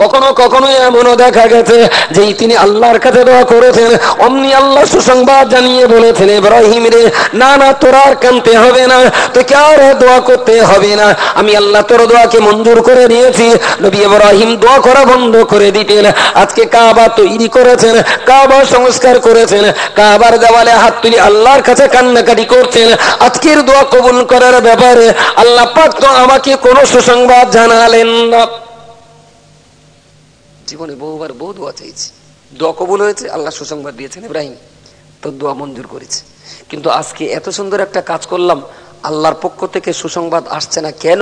কখনো কখনো এমনও দেখা গেছে যে তিনি আল্লাহর কাছে দোয়া করেছেন, অমনি আল্লাহ সুসংবাদ জানিয়ে বলেছেন, ইব্রাহিম রে, না না, তোর আর কানতে হবে না, তোকে আর দোয়া করতে হবে না। আমি আল্লাহ তোর দোয়াকে মঞ্জুর করে নিয়েছি। নবী ইব্রাহিম দোয়া করা বন্ধ করে দিতেন। আজকে কাবা তৈরি করেছেন, কাবা সংস্কার করেছেন, কাবার দেওয়ালে হাত তুলি আল্লাহর কাছে কান্নাকাটি করছেন। আজকের দোয়া কবুল করার ব্যাপারে আল্লাহ পাক তো আমাকে কোনো সুসংবাদ জানালেন না। জীবনে বহুবার বহু দোয়া চাইছি। দোয়া কবুল হয়েছে, আল্লাহ সুসংবাদ দিয়েছেন ইব্রাহিম। তোর দোয়া মঞ্জুর করেছে। কিন্তু আজকে এত সুন্দর একটা কাজ করলাম, আল্লাহর পক্ষ থেকে সুসংবাদ আসছে না কেন?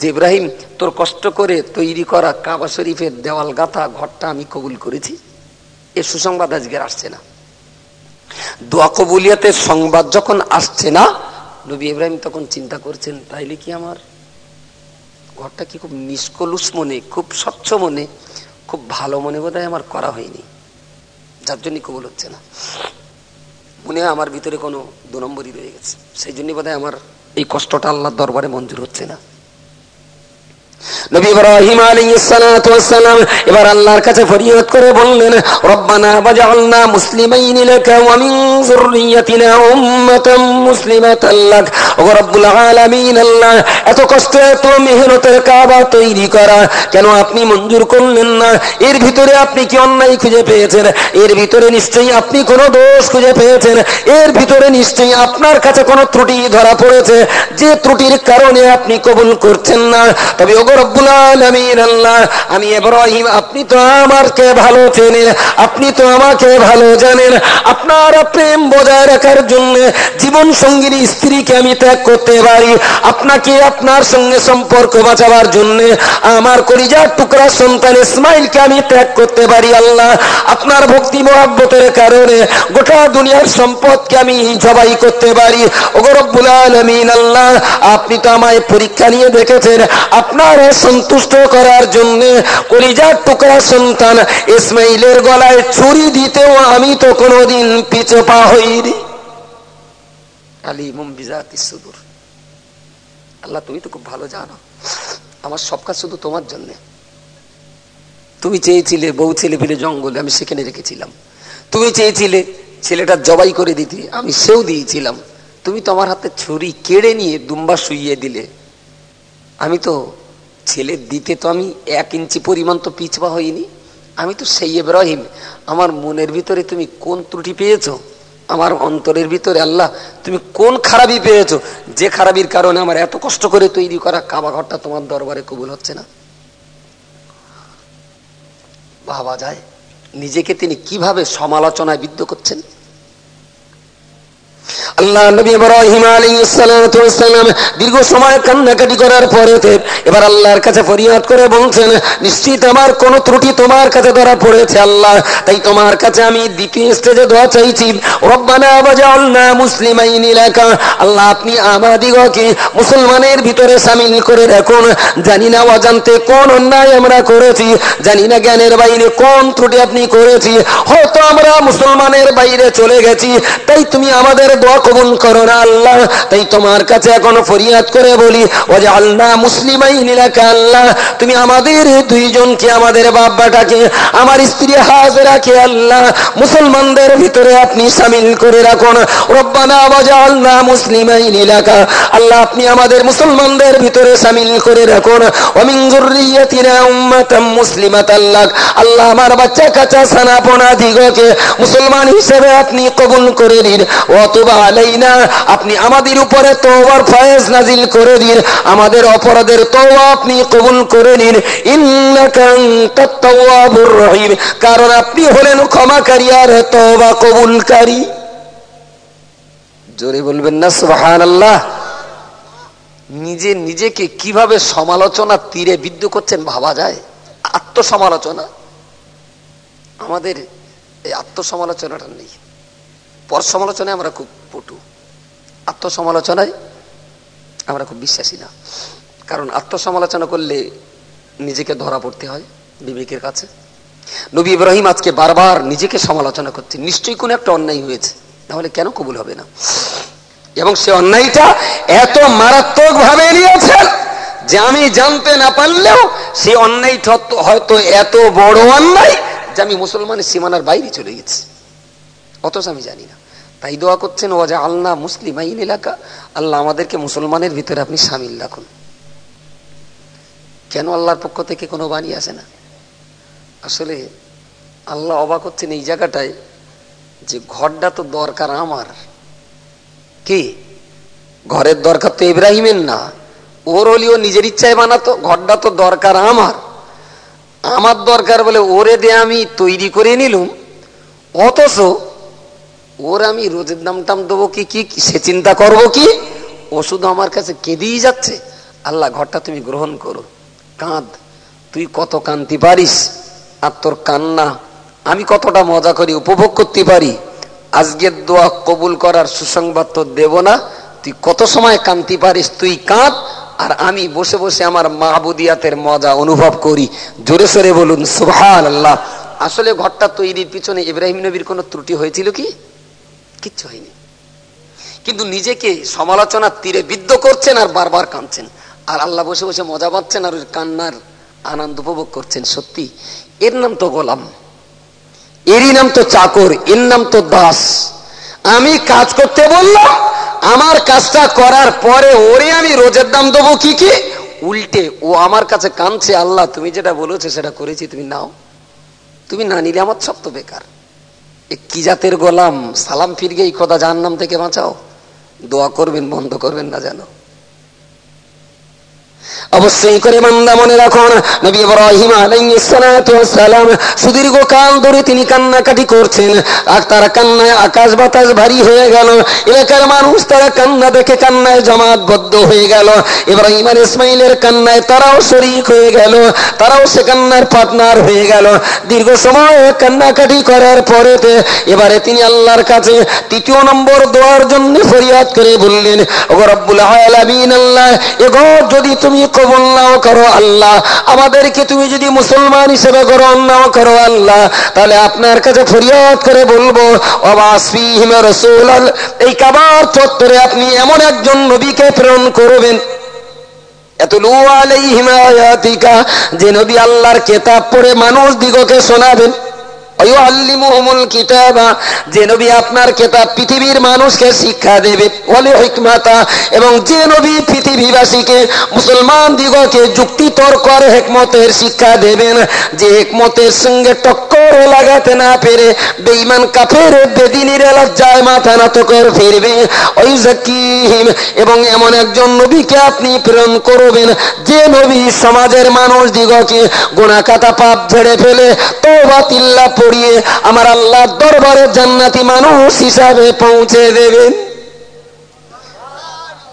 যে ইব্রাহিম, তোর কষ্ট করে তৈরি করা কাবা শরীফের দেওয়াল গাথা ঘরটা আমি কবুল করেছি। এ সুসংবাদ আজকের আসছে না। দোয়া কবুলিয়াতের সংবাদ যখন আসছে না, নবী ইব্রাহিম তখন চিন্তা করছেন, তাইলে কি আমার? ঘরটা কি খুব নিষ্কলুষ মনে, খুব স্বচ্ছ মনে? খুব ভালো মনে বোধ আমার করা হয়নি। যার জন্য কবুল হচ্ছে না। মনে হয় আমার ভিতরে কোনো দু নম্বরই রয়ে গেছে। সেই জন্যই বোধ আমার এই কষ্টটা আল্লাহর দরবারে মঞ্জুর হচ্ছে না। নবী ইব্রাহিম এবার আল্লাহর কাছে ফরিয়াদ করে বললেন, রব্বানা মুসলিমাইন লাকা ওয়া মিন যুররিয়াতিনা লাক। রব্বুল আলামিন আল্লাহ, এত কষ্ট, এত মেহনতের কাবা তৈরি করা কেন আপনি মঞ্জুর করলেন না? এর ভিতরে আপনি কি অন্যায় খুঁজে পেয়েছেন? এর ভিতরে নিশ্চয়ই আপনি কোনো দোষ খুঁজে পেয়েছেন? এর ভিতরে নিশ্চয়ই আপনার কাছে কোনো ত্রুটি ধরা পড়েছে? যে ত্রুটির কারণে আপনি কবুল করছেন না। তবে আমি ইব্রাহিম, আপনি তো আমাকে ভালো চেনেন, আপনি তো আমাকে ভালো জানেন। আপনার প্রেম বজায় রাখার জন্য জীবন সঙ্গীর স্ত্রীকে আমি ত্যাগ করতে পারি। আপনাকে আপনার সঙ্গে সম্পর্ক বাঁচাবার জন্য আমার কলিজার টুকরা সন্তান ইসমাইলকে আমি ত্যাগ করতে পারি, আল্লাহ। আপনার ভক্তি মহাব্বতের কারণে গোটা দুনিয়ার সম্পদকে আমি জবাই করতে পারি। ওগো রব্বুল আলামিন, আল্লাহ, আপনি তো আমায় পরীক্ষা নিয়ে দেখেছেন। আপনার সন্তুষ্ট করার জন্য কলিজার টুকরা সন্তান ইসমাইলের গলায় ছুরি দিতেও আমি তো কোনোদিন পিছু পা হইনি। আলিমুম বিজাতি সুদূর। আল্লাহ, তুমি তো খুব ভালো জানো, আমার সব কাজ শুধু তোমার জন্য। তুমি চেয়েছিলে বউ ছেলে ফেলে জঙ্গলে, আমি সেখানে রেখেছিলাম। তুমি চেয়েছিলে ছেলেটা জবাই করে দিতে, আমি সেও দিয়েছিলাম। তুমি তো আমার হাতে ছুরি কেড়ে নিয়ে দুম্বা শুইয়ে দিলে। আমি তো ছেলে দিতে তো আমি এক ইঞ্চি পরিমাণ তো পিছপা হইনি। আমি তো সেই এব্রাহিম আমার মনের ভিতরে তুমি কোন ত্রুটি পেয়েছ? আমার অন্তরের ভিতরে আল্লাহ, তুমি কোন খারাপই পেয়েছ? যে খারাপির কারণে আমার এত কষ্ট করে তৈরি করা কাবা ঘরটা তোমার দরবারে কবুল হচ্ছে না। ভাবা যায়। নিজেকে তিনি কীভাবে সমালোচনায় বিদ্ধ করছেন? আল্লাহ নবী ইব্রাহিম আলাইহিস দীর্ঘ সময় কান্নাকাটি করার পরে এবার আল্লাহর কাছে ফরিয়াদ করে বলছেন, নিশ্চিত আমার কোন ত্রুটি তোমার কাছে ধরা পড়েছে আল্লাহ। তাই তোমার কাছে আমি দ্বিতীয় স্টেজে দোয়া চাইছি আল্লাহ, আপনি আমাদিগকে মুসলমানের ভিতরে করে রাখুন। জানি না অজান্তে কোন অন্যায় আমরা করেছি, জানি না জ্ঞানের বাইরে কোন ত্রুটি আপনি করেছি। হয়তো আমরা মুসলমানের বাইরে চলে গেছি, তাই তুমি আমাদের দোয়া কবুল করো না আল্লাহ। তাই তোমার কাছে এখনও ফরিয়াদ করে বলি ও যে আল্লাহ মুসলিমাই নিলাকে আল্লাহ। তুমি আমাদের দুইজনকে, আমাদের বাব্বাটাকে আমার স্ত্রী হাজরাকে আল্লাহ, মুসলমানদের ভিতরে আপনি সামিল করে রাখুন। রব্বানা বাজা আল্লাহ মুসলিমাই নিলাকা আল্লাহ, আপনি আমাদের মুসলমানদের ভিতরে সামিল করে রাখুন। আল্লাহ, আমার বাচ্চা কাচ্চা সানাপনা দিগকে মুসলমান হিসেবে আপনি কবুল করে নিন। আপনি আমাদের উপরে তোবার ফয়েজ নাজিল করে দিন, আমাদের অপরাধের তোবা আপনি কবুল করে নিন। রহিম, কারণ আপনি হলেন ক্ষমাকারী আর তোবা কবুলকারী। জোরে বলবেন না সুবহান আল্লাহ নিজে নিজেকে কীভাবে সমালোচনা তীরে বিদ্ধ করছেন ভাবা যায়? আত্মসমালোচনা। আমাদের এই আত্মসমালোচনাটা নেই। পর সমালোচনায় আমরা খুব পটু। আত্মসমালোচনায় আমরা খুব বিশ্বাসী না। কারণ আত্মসমালোচনা করলে নিজেকে ধরা পড়তে হয় বিবেকের কাছে। নবী ইব্রাহিম আজকে বারবার নিজেকে সমালোচনা করছে। নিশ্চয়ই কোনো একটা অন্যায় হয়েছে। তাহলে কেন কবুল হবে না? এবং সে অন্যায়টা এত মারাত্মক ভাবে যে আমি জানতে না পারলেও সে অন্যায় হয়তো এত বড় অন্যায় যে আমি মুসলমানের সীমানার বাইরে চলে গেছি। অথচ আমি জানি না। তাই দোয়া করছেন ও যে আল্লাহ মুসলিম আইন এলাকা। আল্লাহ আমাদেরকে মুসলমানের ভিতরে আপনি সামিল রাখুন। কেন আল্লাহর পক্ষ থেকে কোনো বাণী আসে না? আসলে আল্লাহ অবাক হচ্ছেন এই জায়গাটায় যে ঘরটা তো দরকার আমার। কি? ঘরের দরকার তো ইব্রাহিমের না। ওর হলিও নিজের ইচ্ছায় বানাতো, ঘরটা তো দরকার আমার। আমার দরকার বলে ওরে দে আমি তৈরি করে নিলুম। অথচ ওর আমি রোজের দাম টাম দেবো কি কি সে চিন্তা করব কি? ও শুধু আমার কাছে কেঁদেই যাচ্ছে। আল্লাহ, ঘরটা তুমি গ্রহণ করো। কাঁদ। তুই কত কান্তি পারিস? আর তোর কান্না। আমি কতটা মজা করি উপভোগ করতে পারি? আজকের দোয়া কবুল করার সুসংবাদ তো দেব না। তুই কত সময় কান্তি পারিস? তুই কাঁদ। আর আমি বসে বসে আমার মাহবুদিয়াতের মজা অনুভব করি। জোরে সরে বলুন সুহান আল্লাহ আসলে ঘরটা তৈরির পিছনে ইব্রাহিম নবীর কোনো ত্রুটি হয়েছিল কি? কিচ্ছু হয়নি। কিন্তু নিজেকে সমালোচনার তীরে বিদ্ধ করছেন আর বারবার কাঁদছেন। আর আল্লাহ বসে বসে মজা পাচ্ছেন আর ওই কান্নার আনন্দ উপভোগ করছেন। সত্যি, এর নাম তো গোলাম। এরই নাম তো চাকর, এর নাম তো দাস। আমি কাজ করতে বললাম, আমার কাজটা করার পরে ওরে আমি রোজের দাম দেবো কি কি? উল্টে, ও আমার কাছে কাঁদছে, আল্লাহ তুমি যেটা বলেছ সেটা করেছি, তুমি নাও। তুমি না নিলে আমার সব তো বেকার। কি জাতের গোলাম? সালাম ফিরগে এই কথা জাহান্নাম থেকে বাঁচাও। দোয়া করবেন, বন্ধ করবেন না যেন। অবশ্যই করে বান্দা মনে রাখুন, নবী ইব্রাহিম আলাইহিসসালাম সুদীর্ঘ কাল ধরে তিনি কান্নাকাটি করছেন, আর তার কান্নায় আকাশ বাতাস ভারী হয়ে গেল, এলাকার মানুষ তারা কান্না দেখে কান্নায় জমাতবদ্ধ হয়ে গেল, ইব্রাহিম আর ইসমাইলের কান্নায় তারাও শরিক হয়ে গেল, তারাও সে কান্নার পার্টনার হয়ে গেল। দীর্ঘ সময় কান্নাকাটি করার পরেতে এবারে তিনি আল্লাহর কাছে তৃতীয় নম্বর দোয়ার জন্য ফরিয়াদ করে বললেন ও রব্বুল আলামিন আল্লাহ, এগো যদি তুমি কবল নাও করো আল্লাহ। আমাদেরকে তুমি যদি মুসলমান হিসেবে গ্রহণ নাও করো আল্লাহ, তাহলে আপনার কাছে ফরিয়াদ করে বলব এই কাবার চত্বরে আপনি এমন একজন নবীকে প্রেরণ করবেন। যে নবী আল্লাহর কেতাব পড়ে মানুষ দিগকে শোনাবেন। যে নবী আপনার কেতাব পৃথিবীর মানুষকে শিক্ষা দেবে। হিকমাতা, এবং যে পৃথিবীবাসীকে মুসলমান দিগকে হেকমতের শিক্ষা দেবেন, যে হেকমতের সঙ্গে টক্কর লাগাতে না পেরে বেইমান কাফের বেদিনীর লজ্জায় মাথা নত করে ফিরবে। ওই জাকিহিম এবং এমন একজন নবীকে আপনি প্রেরণ করবেন, যে নবী সমাজের মানুষ দিগকে গোনাকাতা পাপ ঝেড়ে ফেলে তো বাতিল্লা পড়িয়ে আমার আল্লাহ দরবারে জান্নাতি মানুষ হিসাবে পৌঁছে দেবেন।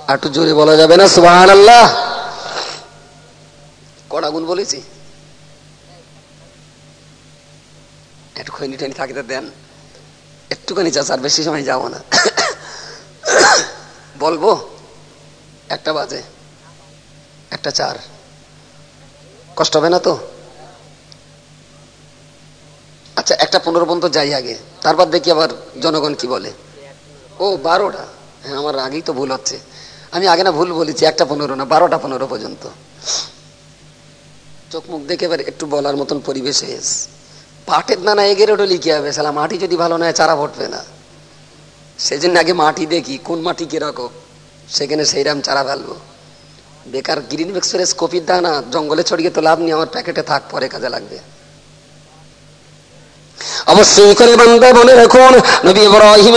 একটু জোরে বলা যাবে না? সুবাহ আল্লাহ কড়া গুণ বলেছি? একটু খৈনি থাকতে দেন। একটুখানি চাচার বেশি সময় যাব না। বলব? একটা বাজে। একটা চার। কষ্ট হবে না তো? আচ্ছা একটা পনেরো পর্যন্ত যাই আগে। তারপর দেখি আবার জনগণ কি বলে। ও, বারোটা? হ্যাঁ আমার আগেই তো ভুল হচ্ছে। আমি আগে না ভুল বলেছি, একটা পনেরো না, বারোটা পনেরো পর্যন্ত। চোখ মুখ দেখে এবার একটু বলার মতন পরিবেশ হয়েছে পাটের দানা এগের ওটা লিখে হবে সালা মাটি যদি ভালো নয় চারা ফুটবে না। সেই জন্য আগে মাটি দেখি, কোন মাটি কীরকম, সেখানে সেইরাম চারা ফেলব। বেকার গ্রিন এক্সপ্রেস কপির দানা জঙ্গলে ছড়িয়ে তো লাভ নেই, আমার প্যাকেটে থাক, পরে কাজে লাগবে। অবশ্যই করে বান্দা রাখুন, নবী ইব্রাহিম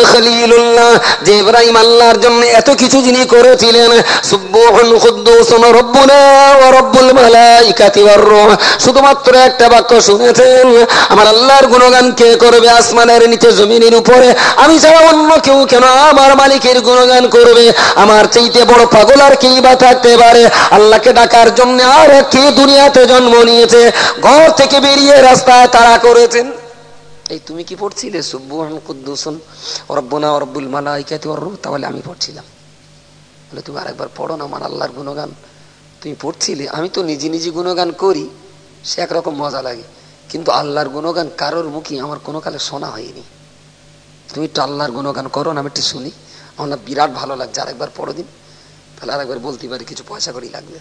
যে ইব্রাহিম আল্লাহর জন্য এত কিছু যিনি করেছিলেন শুধুমাত্র একটা বাক্য শুনেছেন, আমার আল্লাহর গুণগান কে করবে আসমানের নিচে জমিনের উপরে? আমি ছাড়া অন্য কেউ কেন আমার মালিকের গুণগান করবে? আমার চাইতে বড় পাগল আর কেই বা থাকতে পারে? আল্লাহকে ডাকার জন্য আর কে দুনিয়াতে জন্ম নিয়েছে। ঘর থেকে বেরিয়ে রাস্তায় তারা করেছেন। এই তুমি কি পড়ছিলে? সুব্বুহান কুদ্দুসন, রব্বনা রব্বুল মালাইকাতি ওর তাহলে আমি পড়ছিলাম। বলে তুমি আরেকবার পড়ো না, আমার আল্লাহর গুণগান। তুমি পড়ছিলে? আমি তো নিজে নিজে গুণগান করি, সে একরকম মজা লাগে। কিন্তু আল্লাহর গুণগান কারোর মুখে আমার কোনো কালে শোনা হয়নি। তুমি একটু আল্লাহর গুণগান করো না, আমি একটু শুনি। আমার বিরাট ভালো লাগছে, আরেকবার পড়ো দিন। তাহলে আরেকবার বলতে পারি, কিছু পয়সা করি লাগবে।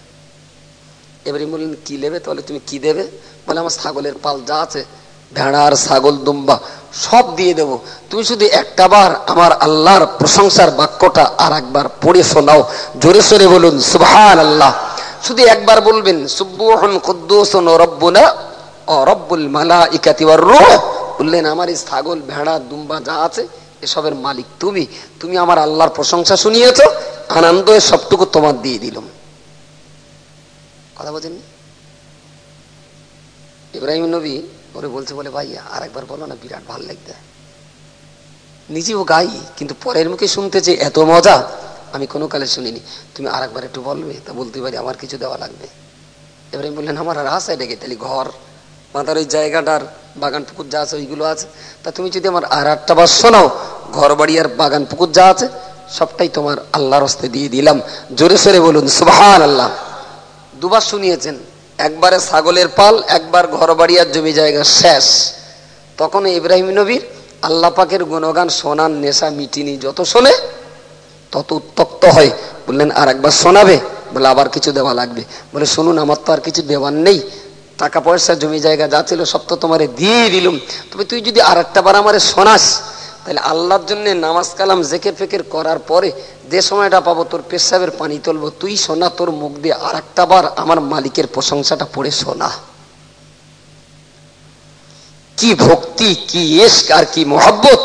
এবারে বললেন, কি নেবে? তাহলে তুমি কি দেবে? বলে, আমার ছাগলের পাল যা আছে ভেড়ার, ছাগল, দুম্বা, সব দিয়ে দেব। তুমি শুধু একটা বার আমার আল্লাহর প্রশংসার বাক্যটা আর একবার পড়ে শোনাও। জোরে সোরে বলুন সুবহান আল্লাহ শুধু একবার বলবেন সুব্বুহন কুদ্দুসন রব্বুনা ও রব্বুল মালাইকাতি ওয়ার রূহ। বললেন, আমার এই ছাগল, ভেড়া, দুম্বা যা আছে, এসবের মালিক তুমি। তুমি আমার আল্লাহর প্রশংসা শুনিয়েছ, আনন্দ সবটুকু তোমার দিয়ে দিলাম। কথা বলছেন ইব্রাহিম নবী ওরে বলছে, বলে ভাই আর একবার বলো না, বিরাট ভালো লাগবে নিজেও গাই, কিন্তু পরের মুখে শুনতে যে এত মজা, আমি কোনো কালে শুনিনি। তুমি আর একবার একটু বলবে, তা বলতে পারি, আমার কিছু দেওয়া লাগবে। এবারে বললেন আমার আর আশায় ডেকে তাহলে ঘর, মাথার ওই জায়গাটার বাগান পুকুর যা আছে, ওইগুলো আছে। তা তুমি যদি আমার আর একটা বার শোনাও, ঘর বাড়ি আর বাগান পুকুর যা আছে, সবটাই তোমার আল্লাহর হস্তে দিয়ে দিলাম। জোরে সোরে বলুন সুবাহান আল্লাহ দুবার শুনিয়েছেন। একবারে ছাগলের পাল, একবার ঘর বাড়ি আর জমি জায়গা শেষ। তখন ইব্রাহিম নবীর আল্লাহ পাকের গুণগান শোনান নেশা মিটিনি, যত শোনে তত উত্তক্ত হয়। বললেন আর একবার শোনাবে? বলে, আবার কিছু দেওয়া লাগবে। বলে, শুনুন, আমার তো আর কিছু দেওয়ার নেই। টাকা পয়সা, জমি জায়গা যা ছিল সব তো তোমারে দিয়ে দিলুম। তবে তুই যদি আর একটা বার আমারে শোনাস তাহলে আল্লাহর জন্য নামাজ কালাম, জেকের ফেকের করার পরে যে সময়টা পাবো, তোর পেশাবের পানি তুলবো। তুই শোনা তোর মুখ দিয়ে আর বার আমার মালিকের প্রশংসাটা পড়ে শোনা। কি ভক্তি, কি এসক আর কি মোহাব্বত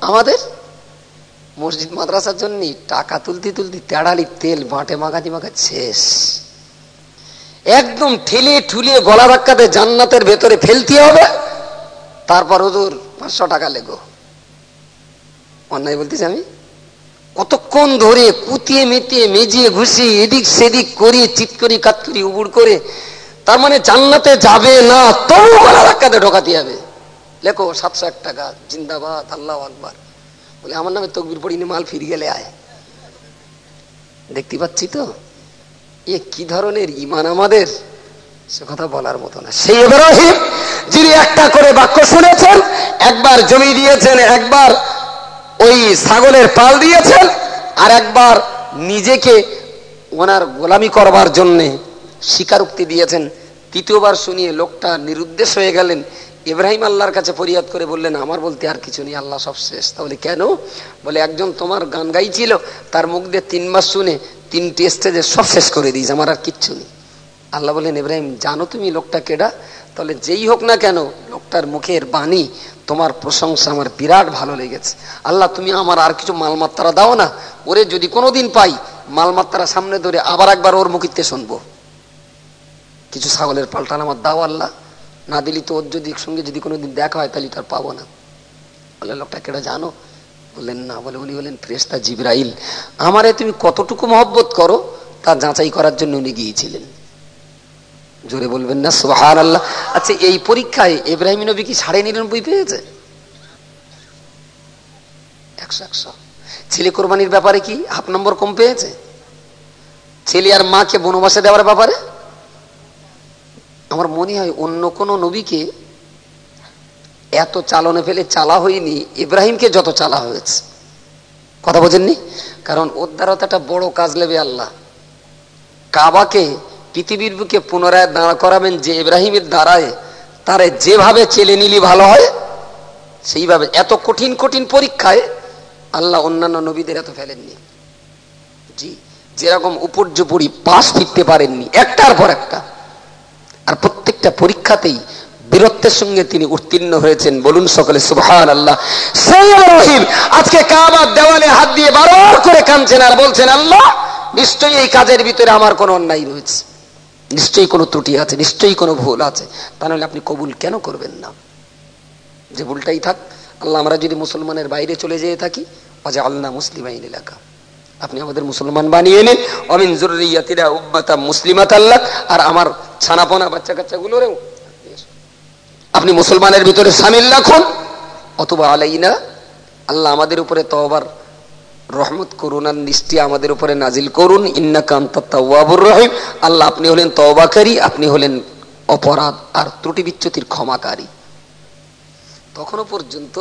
আমাদের। মসজিদ মাদ্রাসার জন্য টাকা তুলতে তুলতে তেড়ালি তেল বাঁটে মাগাতি মাখা শেষ। একদম ঠেলে ঠুলিয়ে গলা ধাক্কাতে জান্নাতের ভেতরে ফেলতে হবে। তারপর ওদের পাঁচশো টাকা লেগো। অন্যায় বলতেছি আমি? কতক্ষণ ধরে কুতিয়ে মেতিয়ে মেজিয়ে ঘুষিয়ে এদিক সেদিক করিয়ে চিৎ করি, কাত করি উবুড় করে, তার মানে জান্নাতে যাবে না, তবু গলা ধাক্কাতে ঢোকাতে হবে। লেখো, সাতশো এক টাকা, জিন্দাবাদ, আল্লাহ আকবার। বলে, আমার নামে তকবির পড়িনি, মাল ফিরে গেলে আয়। দেখতে পাচ্ছি তো? এ কি ধরনের ইমান আমাদের? সে কথা বলার মতো না। সেই ইব্রাহিম, যিনি একটা করে বাক্য শুনেছেন, একবার জমি দিয়েছেন, একবার ওই ছাগলের পাল দিয়েছেন আর একবার নিজেকে ওনার গোলামি করবার জন্যে স্বীকারোক্তি দিয়েছেন। তৃতীয়বার শুনিয়ে লোকটা নিরুদ্দেশ হয়ে গেলেন। ইব্রাহিম আল্লাহর কাছে ফরিয়াদ করে বললেন, আমার বলতে আর কিছু নেই, আল্লাহ সব শেষ। তাহলে কেন? বলে, একজন তোমার গান গাইছিল, তার মুখ দিয়ে তিন মাস শুনে তিনটি স্টেজে সব শেষ করে দিয়েছে, আমার আর কিচ্ছু নেই। আল্লাহ বললেন, ইব্রাহিম, জানো তুমি লোকটা কেডা? তাহলে যেই হোক না কেন, লোকটার মুখের বাণী তোমার প্রশংসা আমার বিরাট ভালো লেগেছে। আল্লাহ, তুমি আমার আর কিছু মালমাত্রা দাও না। ওরে, যদি কোনোদিন পাই, মালমাত্রা সামনে ধরে আবার একবার ওর মুখিতে শুনব। কিছু ছাগলের পাল্টান আমার দাও আল্লাহ। না দিলি তো ওর যদি সঙ্গে যদি কোনোদিন দেখা হয়, তাহলে তার পাবো না। বলে, লোকটা কেটা জানো? বললেন, না, বলে উনি বললেন ফ্রেস্তা জিব্রাইল। আমারে তুমি কতটুকু মহব্বত করো, তা যাচাই করার জন্য উনি গিয়েছিলেন। জোরে বলবেন না সোহার আল্লাহ আচ্ছা এই পরীক্ষায় এব্রাহিম নবী কি সাড়ে নিরানব্বই পেয়েছে? একশো একশো। ছেলে কোরবানির ব্যাপারে কি হাফ নম্বর কম পেয়েছে? ছেলে আর মাকে বনবাসে দেওয়ার ব্যাপারে? আমার মনে হয় অন্য কোন নবীকে এত চালনে ফেলে চালা হয়নি, ইব্রাহিমকে যত চালা হয়েছে। কথা বোঝেননি? কারণ ওর দ্বারা তো একটা বড় কাজ নেবে আল্লাহ। কাবাকে পৃথিবীর বুকে পুনরায় দাঁড় করাবেন যে ইব্রাহিমের দ্বারায়, তারে যেভাবে চেলে নিলি ভালো হয়, সেইভাবে এত কঠিন কঠিন পরীক্ষায় আল্লাহ অন্যান্য নবীদের এত ফেলেননি। জি, যেরকম উপর্যপুরি পাশ ফিরতে পারেননি, একটার পর একটা। আর প্রত্যেকটা পরীক্ষাতেই বীরত্বের সঙ্গে তিনি উত্তীর্ণ হয়েছেন। বলুন সকলে সুবহান আল্লাহ সেই রহিম আজকে কাবার দেওয়ালে হাত দিয়ে বারবার করে কাঁদছেন আর বলছেন, আল্লাহ, নিশ্চয়ই এই কাজের ভিতরে আমার কোনো অন্যায় রয়েছে। নিশ্চয়ই কোনো ত্রুটি আছে, নিশ্চয়ই কোনো ভুল আছে, তা তাহলে আপনি কবুল কেন করবেন না? যে ভুলটাই থাক, আল্লাহ আমরা যদি মুসলমানের বাইরে চলে যেয়ে থাকি অজা আল্লাহ মুসলিম আইন এলাকা আপনি আমাদের মুসলমান বানিয়ে নেন অমিন জরুরিয়াতিরা উম্মাতা মুসলিমাত আল্লাহ আর আমার ছানাপনা বাচ্চা কাচ্চাগুলোরেও আপনি মুসলমানের ভিতরে সামিল রাখুন অথবা আলাইনা, আল্লাহ আমাদের উপরে তওবার রহমত করুন আর নিষ্টি আমাদের উপরে নাজিল করুন। ইন্না কান্তাবুর রহিম। আল্লাহ আপনি হলেন তওবাকারী, আপনি হলেন অপরাধ আর ত্রুটি বিচ্যুতির ক্ষমাকারী। তখনও পর্যন্ত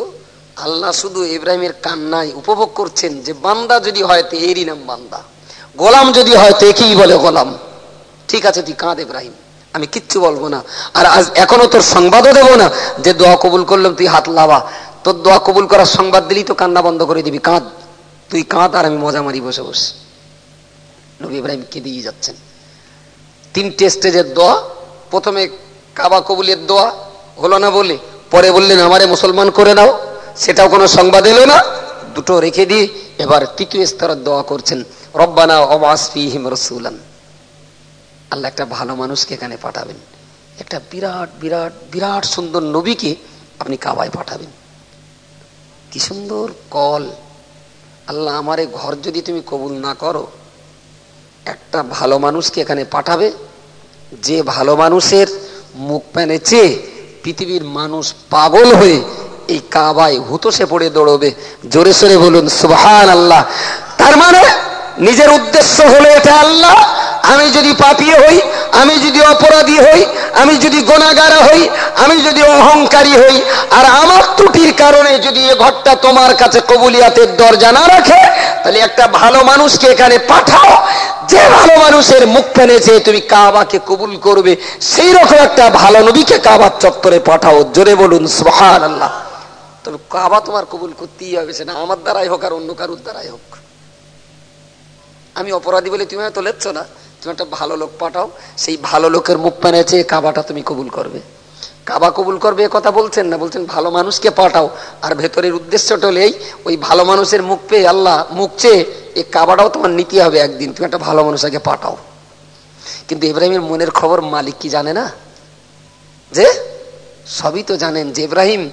আল্লাহ শুধু ইব্রাহিমের কান্নায় উপভোগ করছেন যে বান্দা যদি হয় তো এরই নাম বান্দা। গোলাম যদি হয় তো একেই বলে গোলাম। ঠিক আছে, তুই কাঁদ ইব্রাহিম। আমি কিচ্ছু বলব না। আর আজ এখনও তোর সংবাদও দেবো না যে দোয়া কবুল করলাম, তুই হাত লাভা তোর দোয়া কবুল করার সংবাদ দিলি তো কান্না বন্ধ করে দিবি, কাঁদ। তুই কাঁদ আর আমি মজা মারি বসে বসে। নবী ইব্রাহিম কেঁদেই যাচ্ছেন। তিনটে স্টেজের দোয়া, প্রথমে কাবা কবুলের দোয়া হলো না বলে, পরে বললেন, আমারে মুসলমান করে নাও, সেটাও কোনো সংবাদ এলো না। দুটো রেখে দিয়ে এবার তৃতীয় স্তরের দোয়া করছেন, রব্বানা অবাস ফিহিম রসুলান। আল্লাহ একটা ভালো মানুষকে এখানে পাঠাবেন। একটা বিরাট বিরাট বিরাট সুন্দর নবীকে আপনি কাবায় পাঠাবেন। কি সুন্দর কল আল্লাহ আমার ঘর যদি তুমি কবুল না করো, একটা ভালো মানুষকে এখানে পাঠাবে। যে ভালো মানুষের মুখ প্যানে চেয়ে পৃথিবীর মানুষ পাগল হয়ে এই কাবায় হুতোষে পড়ে দৌড়বে। জোরে সোরে বলুন সুবহান আল্লাহ তার মানে নিজের উদ্দেশ্য হলো এটা আল্লাহ। আমি যদি পাপিয়ে হই আমি যদি অপরাধী হই, আমি যদি গোনাগারা হই, আমি যদি অহংকারী হই, আর আমার ত্রুটির কারণে যদি এ ঘরটা তোমার কাছে কবুলিয়াতের দরজা না রাখে, তাহলে একটা ভালো মানুষকে এখানে পাঠাও। যে ভালো মানুষের মুখ ফেলেছে, তুমি কাবাকে কবুল করবে। সেই রকম একটা ভালো নবীকে কাবার চত্বরে পাঠাও। জোরে বলুন সোহান আল্লাহ তবে কাবা তোমার কবুল করতেই হবে সেটা আমার দ্বারাই হোক আর অন্য কারুর দ্বারাই হোক। আমি অপরাধী বলে তুমি হয়তো লেচ্ছ না। তুমি একটা ভালো লোক পাঠাও, সেই ভালো লোকের মুখ পেনেছে কাবাটা তুমি কবুল করবে। কাবা কবুল করবে কথা বলছেন না? বলছেন, ভালো মানুষকে পাঠাও। আর ভেতরের উদ্দেশ্যটা হলেই ওই ভালো মানুষের মুখ পেয়ে আল্লাহ মুখ চেয়ে এই কাবাটাও তোমার নিতে হবে একদিন। তুমি একটা ভালো মানুষ আগে পাঠাও। কিন্তু ইব্রাহিমের মনের খবর মালিক কি জানে না? যে? সবই তো জানেন যে ইব্রাহিম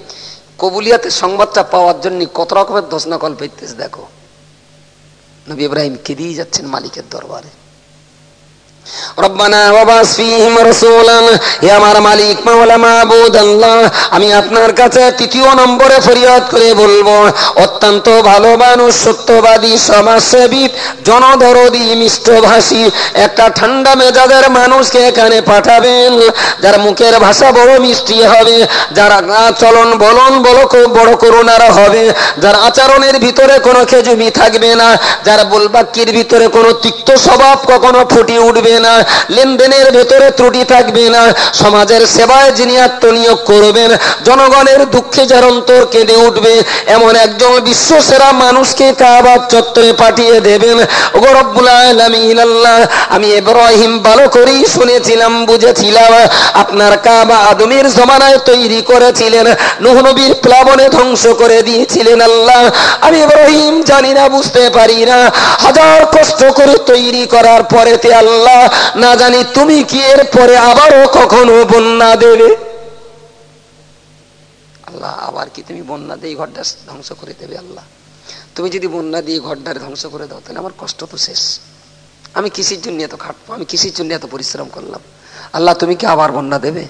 কবুলিয়াতে সংবাদটা পাওয়ার জন্য কত রকমের দোষনা কল দেখো। নবী ইব্রাহিম কেঁদেই যাচ্ছেন মালিকের দরবারে। আমি আপনার কাছে তৃতীয় নম্বরে ফরিয়াদ করে বলব, অত্যন্ত ভালো মানুষ, সত্যবাদী, সমাজসেবী, জনদরদি, মিষ্টভাষী, একটা ঠান্ডা মেজাজের মানুষকে এখানে পাঠাবেন, যার মুখের ভাষা বড় মিষ্টি হবে, যার চলন বলন বড় বড় করুণার হবে, যার আচরণের ভিতরে কোনো খেজুমি থাকবে না, যার বলবাক্যের ভিতরে কোনো তিক্ত স্বভাব কখনো ফুটে উঠবে না, লেনদেনের ভেতরে ত্রুটি থাকবে না। সমাজের সেবায় যিনি আত্মনিয়োগ করবেন, জনগণের দুঃখে যার অন্তর কেঁদে উঠবে। এমন একজন বিশ্ব সেরা মানুষকে কাবার চত্বরে পাঠিয়ে দেবেন। আমি এব্রাহিম ভালো করেই শুনেছিলাম, বুঝেছিলাম। আপনার কাবা আদমের জমানায় তৈরি করেছিলেন নবীর প্লাবনে ধ্বংস করে দিয়েছিলেন আল্লাহ। আমি এব্রাহিম জানি না, বুঝতে পারি না। হাজার কষ্ট করে তৈরি করার পরেতে আল্লাহ না জানি তুমি কি এর পরে আবারও কখনো বন্যা দেবে? আল্লাহ, আবার কি তুমি বন্যা দিয়ে ঘরটা ধ্বংস করে দেবে আল্লাহ? তুমি যদি বন্যা দিয়ে ঘরটার ধ্বংস করে দাও, তাহলে আমার কষ্ট তো শেষ। আমি কৃষির জন্য এত খাটবো? আমি কৃষির জন্য এত পরিশ্রম করলাম? আল্লাহ, তুমি কি আবার বন্যা দেবে?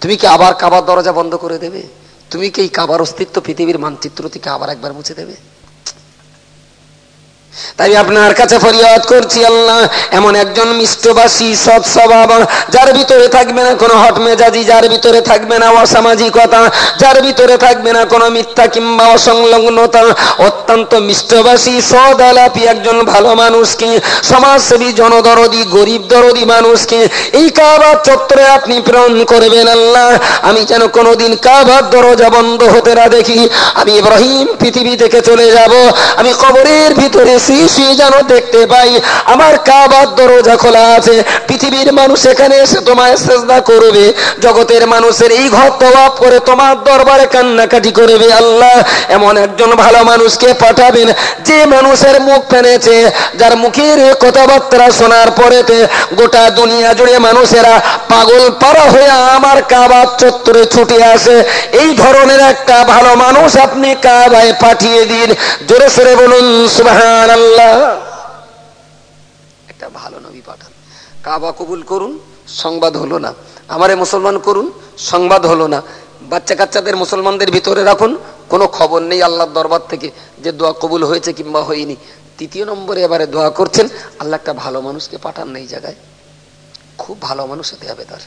তুমি কি আবার কাবার দরজা বন্ধ করে দেবে? তুমি কি এই কাবার অস্তিত্ব পৃথিবীর মানচিত্র থেকে আবার একবার মুছে দেবে? তাই আপনার কাছে ফরিয়াদ করছি, আল্লাহ, এমন একজন মিষ্টবাসী, সৎ স্বভাব, যার ভিতরে থাকবে না কোনো হট মেজাজি, যার ভিতরে থাকবে না অসামাজিকতা, যার ভিতরে থাকবে না কোনো মিথ্যা কিংবা অসংলগ্নতা। অত্যন্ত মিষ্টবাসী সদ আলাপি একজন ভালো মানুষকে, সমাজসেবী, জনদরদি, গরিব দরদি মানুষকে, এই কাবার চত্বরে আপনি প্রেরণ করবেন, আল্লাহ। আমি যেন কোনোদিন কাবার দরজা বন্ধ হতে না দেখি। আমি ইব্রাহিম পৃথিবী থেকে চলে যাব। আমি কবরের ভিতরে শিশি যেন দেখতে পাই। আমার কাবার দরজা খোলা আছে। পৃথিবীর মানুষ এখানে এসে তোমায় চেষ্টা করবে। জগতের মানুষের এই ঘর তবাব করে তোমার দরবারে কান্নাকাটি করবে আল্লাহ। এমন একজন ভালো মানুষকে পাঠাবেন যে মানুষের মুখ ফেনেছে যার মুখের কথাবার্তা শোনার পরেতে গোটা দুনিয়া জুড়ে মানুষেরা পাগল পাড়া হয়ে আমার কাবার চত্বরে ছুটে আসে। এই ধরনের একটা ভালো মানুষ আপনি কাবায় পাঠিয়ে দিন। জোরে সরে বলুন, সুবহান একটা ভালো নবী পাঠান। কাবা কবুল করুন, সংবাদ হলো না। আমারে মুসলমান করুন, সংবাদ হলো না। বাচ্চা কাচ্চাদের মুসলমানদের ভিতরে রাখুন, কোনো খবর নেই আল্লাহর দরবার থেকে যে দোয়া কবুল হয়েছে কিংবা হয়নি। তৃতীয় নম্বরে এবারে দোয়া করছেন, আল্লাহ একটা ভালো মানুষকে পাঠান না এই জায়গায়। খুব ভালো মানুষ হতে হবে তার।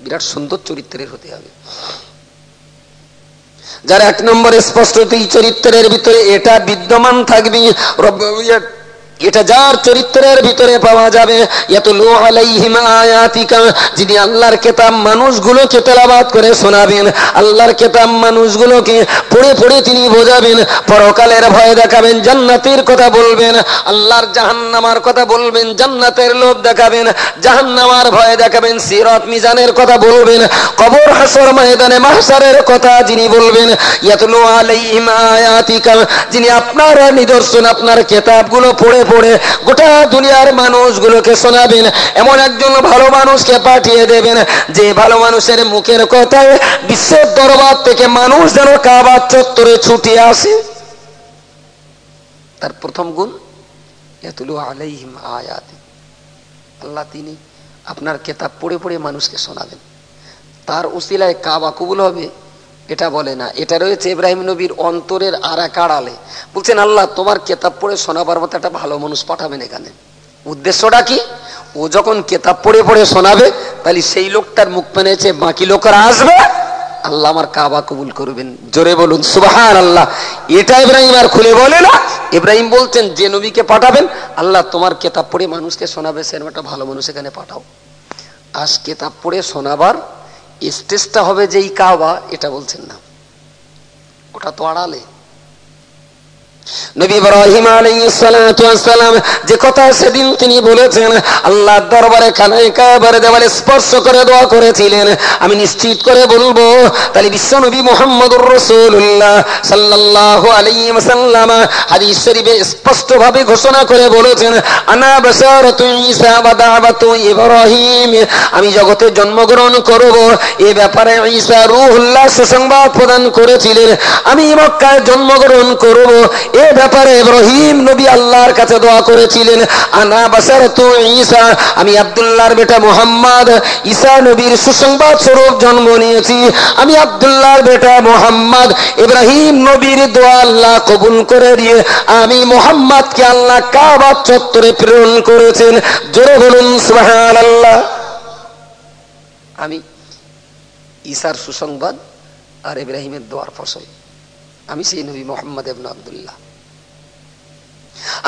বিরাট সুন্দর চরিত্রের হতে হবে। যার এক নম্বরে স্পষ্ট এই চরিত্রের ভিতরে এটা বিদ্যমান থাকবে। এটা যার চরিত্রের ভিতরে পাওয়া যাবে। যিনি আল্লাহর কেতাব মানুষগুলোকে তেলাবাদ করে শোনাবেন। আল্লাহর কেতাব মানুষগুলোকে পড়ে পড়ে তিনি বোঝাবেন। পরকালের ভয় দেখাবেন, জান্নাতের কথা বলবেন। আল্লাহর জাহান্নামার কথা বলবেন, জান্নাতের লোভ দেখাবেন। জাহান্নামার ভয় দেখাবেন, সিরত মিজানের কথা বলবেন। কবর, হাসর, ময়দানে মাহসারের কথা যিনি বলবেন। ইয়াতলু আলাইহিম আয়াতিকা, যিনি আপনার নিদর্শন, আপনার কেতাবগুলো পড়ে পড়ে গোটা দুনিয়ার মানুষগুলোকে শোনাবেন। এমন একজন ভালো মানুষকে পাঠিয়ে দেবেন, যে ভালো মানুষের মুখের কথায় বিশ্বের দরবার থেকে মানুষ যেন কাবার চত্বরে ছুটে আসে। তার প্রথম গুণ এতুলু আলাইহিম আয়াতি। আল্লাহ তিনি আপনার কেতাব পড়ে পড়ে মানুষকে শোনাবেন। তার উসিলায় কাবা কবুল হবে এটা বলে না। এটা রয়েছে ইব্রাহিম নবীর অন্তরের আর আড়ালে বলছেন, আল্লাহ, তোমার কেতাব পড়ে শোনাবার মতো একটা ভালো মানুষ পাঠাবেন এখানে। উদ্দেশ্যটা কি? ও যখন কেতাব পড়ে পড়ে শোনাবে, তাহলে সেই লোকটার মুখ পেনেছে, বাকি লোকেরা আসবে। আল্লাহ আমার কাবা কবুল করবেন। জোরে বলুন সুবাহান আল্লাহ এটা ইব্রাহিম আর খুলে বলে না। ইব্রাহিম বলছেন, যে নবীকে পাঠাবেন, আল্লাহ তোমার কেতাব পড়ে মানুষকে শোনাবে সেরকম একটা ভালো মানুষ এখানে পাঠাও। আজ কেতাব পড়ে শোনাবার স্টেজটা হবে যে এই কাবা এটা বলছেন না। ওটা তো আড়ালে। আমি নিশ্চিত করে বলব, তাহলে বিশ্ব নবী হাদিস শরীফে স্পষ্ট ভাবে ঘোষণা করে বলেছেন, আনা আমি জগতে জন্মগ্রহণ করব, এ ব্যাপারে ঈসা রূহুল্লাহ সুসংবাদ প্রদান করেছিলেন। আমি মক্কায় জন্মগ্রহণ করব এ ব্যাপারে ইব্রাহিম নবী আল্লাহর কাছে দোয়া করেছিলেন, আনা বাসার তু ঈসা আমি আব্দুল্লাহর বেটা মোহাম্মদ ঈসা নবীর সুসংবাদ স্বরূপ জন্ম নিয়েছি। আমি আব্দুল্লাহর বেটা মোহাম্মদ ইব্রাহিম নবীর দোয়া আল্লাহ কবুল করে দিয়ে আমি মোহাম্মদকে আল্লাহ কাবা চত্বরে প্রেরণ করেছেন। জোরে বলুন, সুবহানাল্লাহ। আমি ঈসার সুসংবাদ আর ইব্রাহিমের দোয়ার ফসল। আমি সেই নবী মোহাম্মদ এবন আবদুল্লাহ।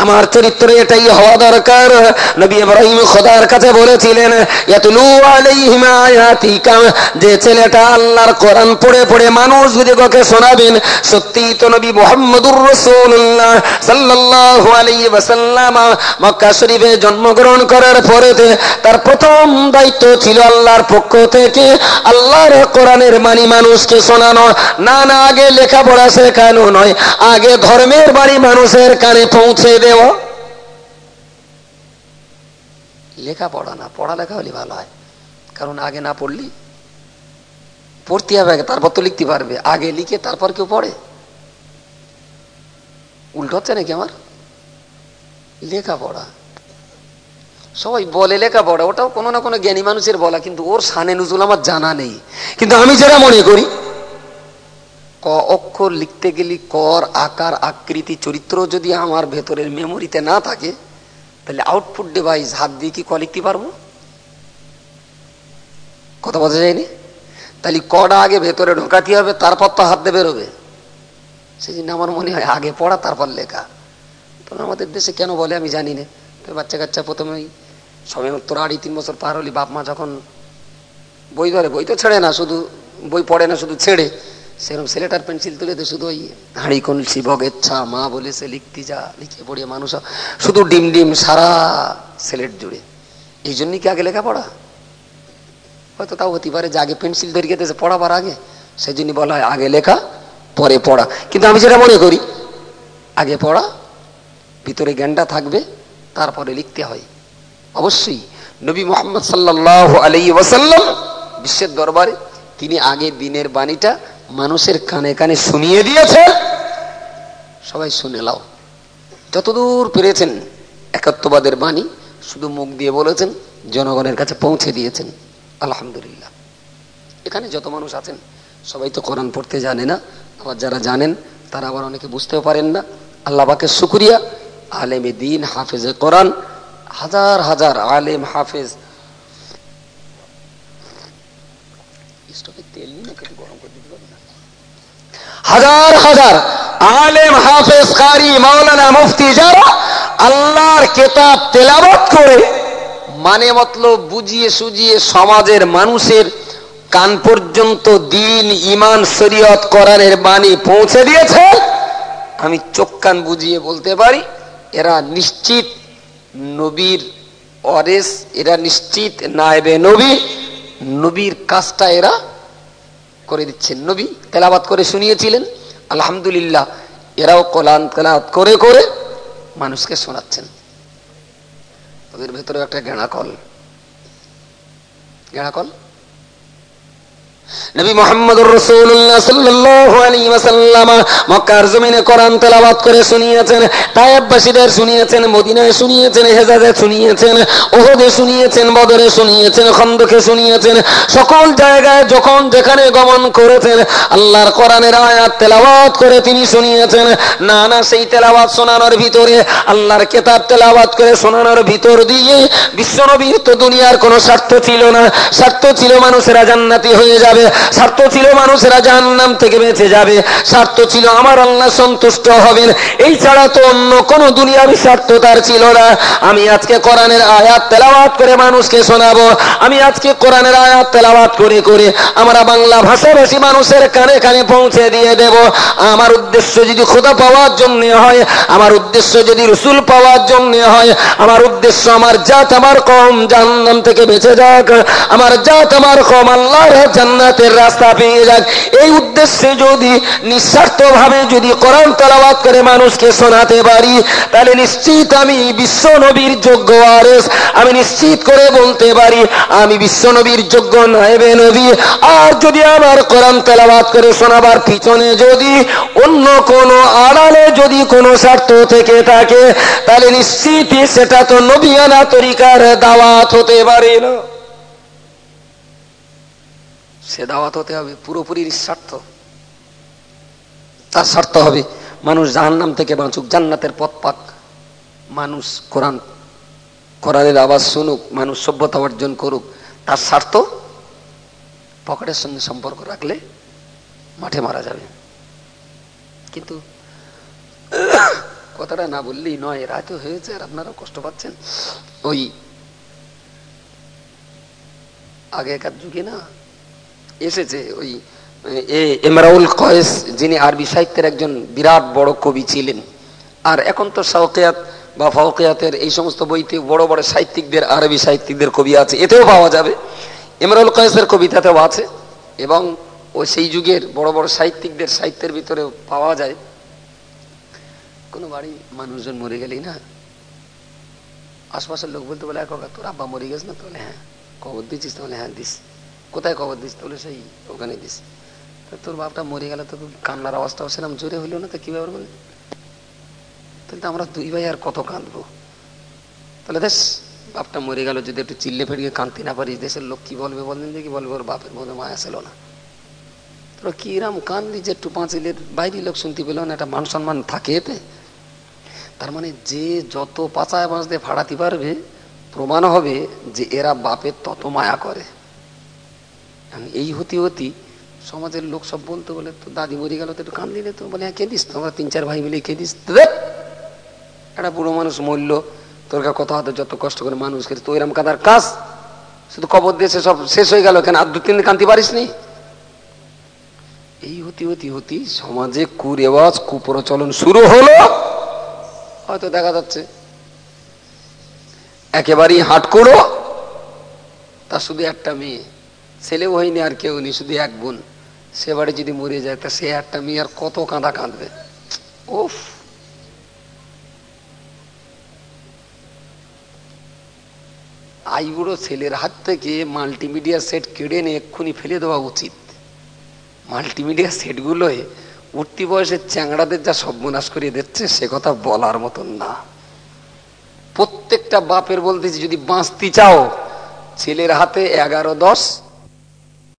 আমার চরিত্র এটাই হওয়া দরকার। নবী ইব্রাহিম খোদার কাছে বলেছিলেন যে ছেলেটা আল্লাহর কোরআন পড়ে পড়ে মানুষ দিগকে শোনাবেন সত্যি তো নবী মুহাম্মদুর রাসূলুল্লাহ সাল্লাল্লাহু আলাইহি ওয়াসাল্লাম মক্কা শরীফে জন্মগ্রহণ করার পরেতে তার প্রথম দায়িত্ব ছিল আল্লাহর পক্ষ থেকে আল্লাহর কোরআনের মানি মানুষকে শোনানো। না না, আগে লেখাপড়া শেখানো নয়, আগে ধর্মের বাড়ি মানুষের কানে পৌঁছে দেওয়া লেখাপড়া না, পড়ালেখা হলে ভালো হয়। কারণ আগে না পড়লি, পড়তে হবে আগে, তারপর তো লিখতে পারবে। আগে লিখে তারপর কেউ পড়ে। উল্টো হচ্ছে নাকি আমার? লেখাপড়া। সবাই বলে লেখাপড়া, ওটাও কোনো না কোনো জ্ঞানী মানুষের বলা, কিন্তু ওর সানে নুজুল আমার জানা নেই। কিন্তু আমি যেটা মনে করি ক অক্ষর লিখতে গেলে কর, আকার, আকৃতি, চরিত্র যদি আমার ভেতরের মেমোরিতে না থাকে, তাহলে আউটপুট ডিভাইস হাত দিয়ে কি ক লিখতে পারব? কথা বোঝা যায়নি? তাহলে কটা আগে ভেতরে ঢোকাতে হবে, তারপর তো হাত দিয়ে বেরোবে। সেই জন্য আমার মনে হয় আগে পড়া, তারপর লেখা। তো আমাদের দেশে কেন বলে আমি জানি না। তবে বাচ্চা কাচ্চা প্রথমেই সবে তোর আড়ি তিন বছর পার হলি বাপ মা যখন বই ধরে, বই তো ছেড়ে না, শুধু বই পড়ে না, শুধু ছেড়ে। সেরকম সিলেটার পেন্সিল তুলে তো শুধু ওই হাঁড়ি কোন শিবক ইচ্ছা মা বলেছে লিখতে যা, লিখে পড়িয়ে মানুষ শুধু ডিম ডিম সারা সিলেট জুড়ে। এই জন্যই কি আগে লেখাপড়া? হয়তো তাও হতে পারে যে আগে পেন্সিল ধরিয়ে দিয়েছে পড়াবার আগে। সেই জন্য বলা হয় আগে লেখা, পরে পড়া। কিন্তু আমি যেটা মনে করি, আগে পড়া, ভিতরে জ্ঞানটা থাকবে, তারপরে লিখতে হয়। অবশ্যই নবী মোহাম্মদ সাল্লাহ আলাই ওয়াসাল্লাম বিশ্বের দরবারে তিনি আগে দিনের বাণীটা মানুষের কানে কানে শুনিয়ে দিয়েছে সবাই শুনে লাও যতদূর পেরেছেন একাত্মবাদের বাণী, শুধু মুখ দিয়ে বলেছেন, জনগণের কাছে পৌঁছে দিয়েছেন। আলহামদুলিল্লাহ। এখানে যত মানুষ আছেন, সবাই তো কোরআন পড়তে জানে না, আবার যারা জানেন, তারা আবার অনেকে বুঝতেও পারেন না। আল্লাহবাকে শুক্রিয়া। আলেম দিন হাফেজে কোরআন। হাজার হাজার আলেম হাফেজ। তেল নিয়ে কেটে গরম করে দিতে পারবে না হাজার হাজার আলেম হাফেজ কারি মাওলানা মুফতি যারা আল্লাহর কেতাব তেলাবত করে মানে মতলব বুঝিয়ে সুজিয়ে সমাজের মানুষের কান পর্যন্ত দিন ইমান শরীয়ত করারের বাণী পৌঁছে দিয়েছে। আমি চোখ কান বুঝিয়ে বলতে পারি, এরা নিশ্চিত নবীর অরেস এরা নিশ্চিত নায়বে নবী। নবীর কাজটা এরা করে দিচ্ছেন নবী তেলাবাত করে শুনিয়েছিলেন। আলহামদুলিল্লাহ, এরাও কলান তেলাওয়াত করে করে মানুষকে শোনাচ্ছেন। ওদের ভেতরে একটা গেঁড়া কল গেঁড়া কল নবী ওয়াসাল্লাম মক্কার জমিনে কোরআন করে শুনিয়েছেন শুনিয়েছেন, মদিনায় শুনিয়েছেন, হেজাজে শুনিয়েছেন ওহদে শুনিয়েছেন, বদরে শুনিয়েছেন, খন্দকে শুনিয়েছেন। সকল জায়গায় যখন যেখানে গমন করেছেন, আল্লাহর কোরআনের আয়াত তেলাওয়াত করে তিনি শুনিয়েছেন। না না, সেই তেলাওয়াত শোনানোর ভিতরে আল্লাহর কেতাব তেলাওয়াত করে শোনানোর ভিতর দিয়ে বিশ্বনবীর তো দুনিয়ার কোনো স্বার্থ ছিল না। স্বার্থ ছিল মানুষেরা জান্নাতি হয়ে যাবে। স্বার্থ ছিল মানুষেরা জাহান্নাম থেকে বেঁচে যাবে, স্বার্থ ছিল আমার আল্লাহ সন্তুষ্ট হবেন। এই ছাড়া তো অন্য কোনো দুনিয়াবি স্বার্থ তার ছিল না। আমি আজকে কোরআনের আয়াত তেলাওয়াত করে মানুষকে শোনাবো। আমি আজকে কোরআনের আয়াত তেলাওয়াত করে করে আমরা বাংলা ভাষাভাষী মানুষের কানে কানে পৌঁছে দিয়ে দেব। আমার উদ্দেশ্য যদি খোদা পাওয়ার জন্য হয়, আমার উদ্দেশ্য যদি রসুল পাওয়ার জন্য হয়, আমার উদ্দেশ্য আমার জাত, আমার কম জান্নাম থেকে বেঁচে যাক। আমার জাত, আমার কম আল্লাহর জান্নাত জান্নাতের রাস্তা পেয়ে যাক। এই উদ্দেশ্যে যদি নিঃস্বার্থ ভাবে যদি কোরআন তালাবাদ করে মানুষকে শোনাতে পারি, তাহলে নিশ্চিত আমি বিশ্ব নবীর যোগ্য আরেস আমি নিশ্চিত করে বলতে পারি, আমি বিশ্ব নবীর যোগ্য নাইবে নবী। আর যদি আমার কোরআন তালাবাদ করে শোনাবার পিছনে যদি অন্য কোন আড়ালে যদি কোনো স্বার্থ থেকে থাকে, তাহলে নিশ্চিতই সেটা তো নবিয়ানা তরিকার দাওয়াত হতে পারে না। সে দাওয়াত হতে হবে, পুরোপুরি নিঃস্বার্থ। তার স্বার্থ হবে, মানুষ জাহান্নাম থেকে বাঁচুক, জান্নাতের পথ পাক। মানুষ কোরআন কোরআনের আওয়াজ শুনুক, মানুষ সভ্যতা অর্জন করুক, তার স্বার্থ পকেটের সঙ্গে সম্পর্ক রাখলে মাঠে মারা যাবে। কিন্তু কথাটা না বললেই নয়, রাত হয়েছে আর আপনারাও কষ্ট পাচ্ছেন। ওই আগেকার যুগে না এসেছে ওই এমরাউল কয়েস যিনি আরবি সাহিত্যের একজন বিরাট বড় কবি ছিলেন। আর এখন তো শওকিয়াত বা ফওকিয়াতের এই সমস্ত বইতে বড় বড় সাহিত্যিকদের, আরবি সাহিত্যিকদের কবি আছে, এতেও পাওয়া যাবে। এমরাউল কয়েসের কবিতাতেও আছে এবং ও সেই যুগের বড় বড় সাহিত্যিকদের সাহিত্যের ভিতরে পাওয়া যায়। কোনো বাড়ি মানুষজন মরে গেলেই না? আশপাশের লোক বলতে বলে, এক তোর আব্বা মরে গেছে না? তাহলে হ্যাঁ কবর দিচ্ছিস? তাহলে হ্যাঁ দিস। কোথায় কবর দিস? বলে সেই ওখানে দিস। তোর বাপটা মরে গেল তো কান্নার অবস্থা সেরকম জোরে হইল না তো কি ব্যাপার বলে? তাহলে তো আমরা দুই ভাই আর কত কাঁদবো? তাহলে দেশ, বাপটা মরে গেল, যদি একটু চিল্লে ফেরিয়ে কাঁদতে না পারিস, দেশের লোক কি বলবে বললেন যে কি বলবে ওর বাপের মধ্যে মায়া ছিল না। তোরা কিরাম কান্দি যে একটু পাঁচিলের বাইরে লোক শুনতে পেল না, একটা মান সম্মান থাকে এতে? তার মানে যে যত পাচায় বাঁচতে ফাড়াতে পারবে, প্রমাণ হবে যে এরা বাপের তত মায়া করে। এই হতি হতি সমাজের লোক সব বলতো বলে তো দাদি মরে গেল, তো একটু কান দিলে তো। বলে হ্যাঁ কেঁদিস তো আমরা তিন চার ভাই মিলে কেঁদিস একটা বুড়ো মানুষ মরল, তোর কত হাতে যত কষ্ট করে মানুষ খেতে তো এরম কাদার কাজ। শুধু কবর দিয়েছে সব শেষ হয়ে গেল কেন? আর দু তিন কানতে পারিস নি? এই হতি হতি হতি সমাজে কুরেওয়াজ, কুপ্রচলন শুরু হলো। হয়তো দেখা যাচ্ছে, একেবারেই হাট করো তা শুধু একটা মেয়ে। ছেলেও হয়নি আর কেউ নেই, শুধু এক বোন। সে বাড়ি যদি মরে যায়, তা সে একটা মেয়ে আর কত কাঁদা কাঁদবে। ওফ আইবুড়ো ছেলের হাত থেকে মাল্টিমিডিয়া সেট কেড়ে নিয়ে এক্ষুনি ফেলে দেওয়া উচিত। মাল্টিমিডিয়া সেটগুলোয় উঠতি বয়সের চ্যাংড়াদের যা সর্বনাশ করিয়ে দিচ্ছে, সে কথা বলার মতন না। প্রত্যেকটা বাপের বলতেছি, যদি বাঁচতে চাও, ছেলের হাতে এগারো দশ